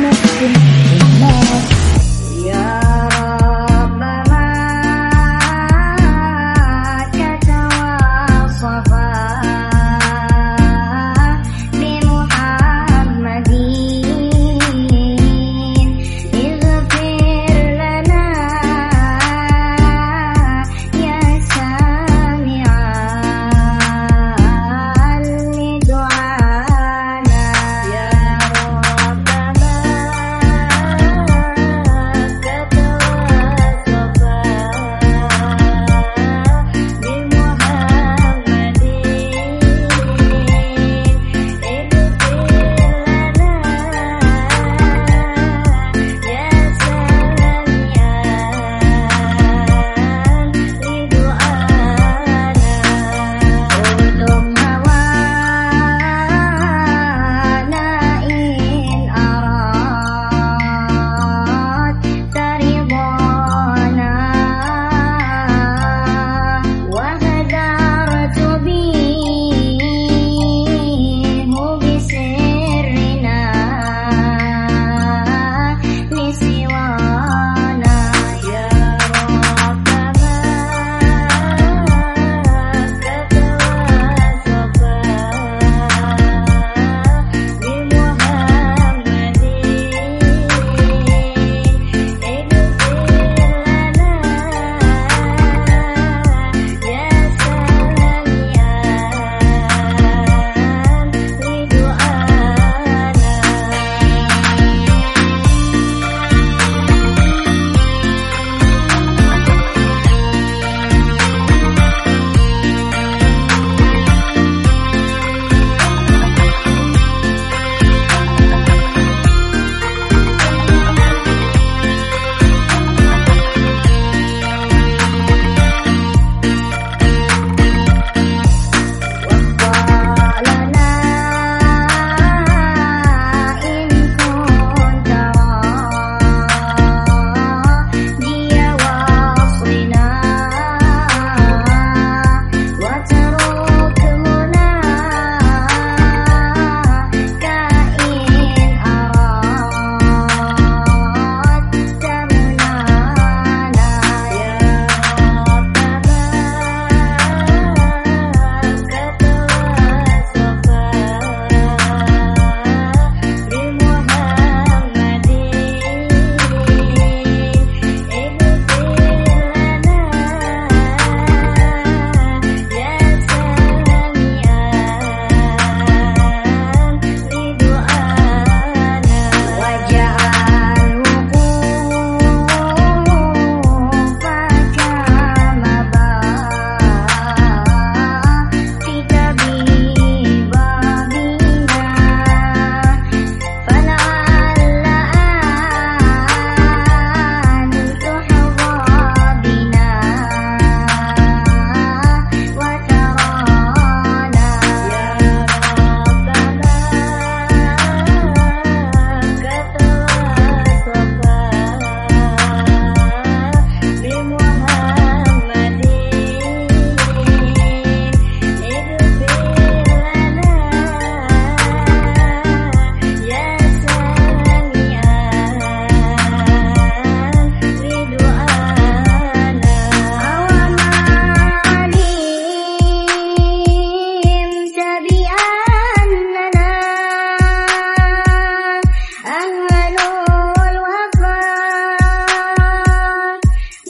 nothing.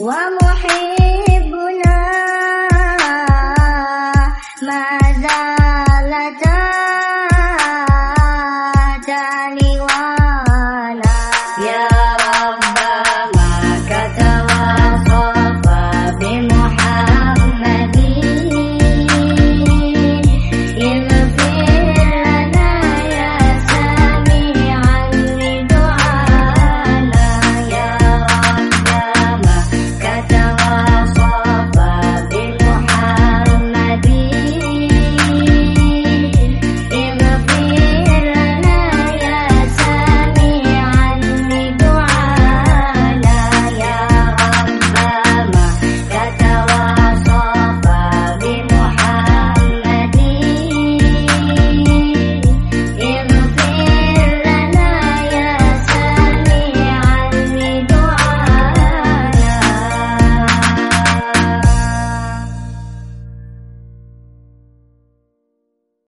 Vamos.